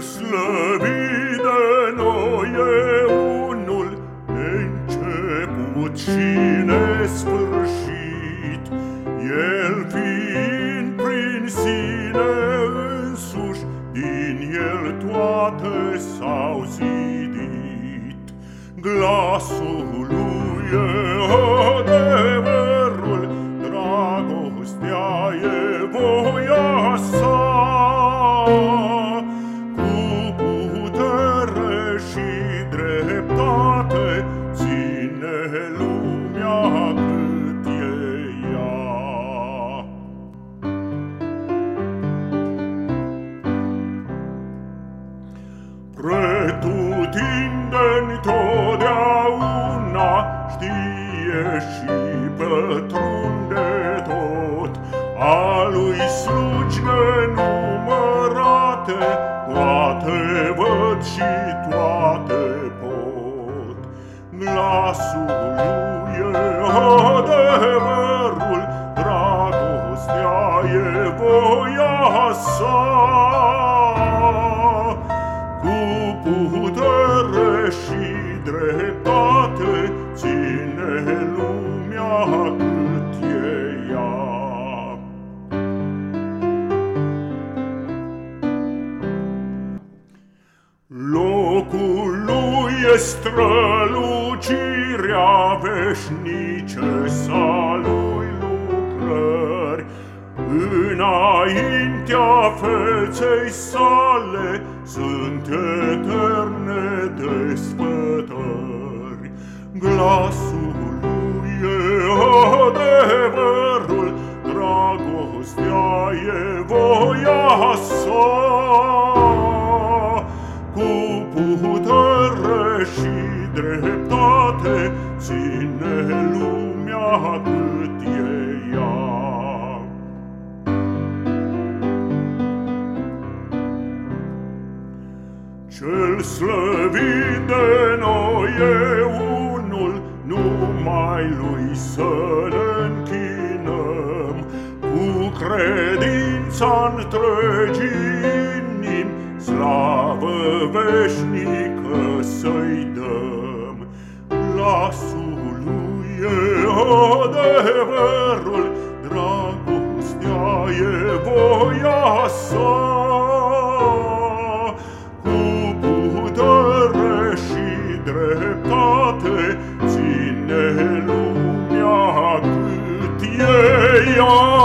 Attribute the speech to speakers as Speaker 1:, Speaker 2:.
Speaker 1: slăvit de noi e unul neînceput și nesfârșit, El fiind prin sine însuși, din El toate s-au zidit. Glasul Pretutindeni totdeauna știe și pătrunde tot. A lui slugi nenumărate Toate văd și Glasul lui e adevărul Dragostea e voia sa. Dreptate e strălucirea veșnice sa lui lucrări, Înaintea feței sale sunt eterne despătări. Glasul lui e adevărul, dragostea e voia sa. Putere și dreptate ține lumea cât e ea. Cel slăvit de noi e unul, numai lui să-l închinăm, cu credința întregii inim, slavă veșnică să-i dăm. Glasul lui e adevărul, dragostea e voia sa. dreptate ține lumea cât e ea.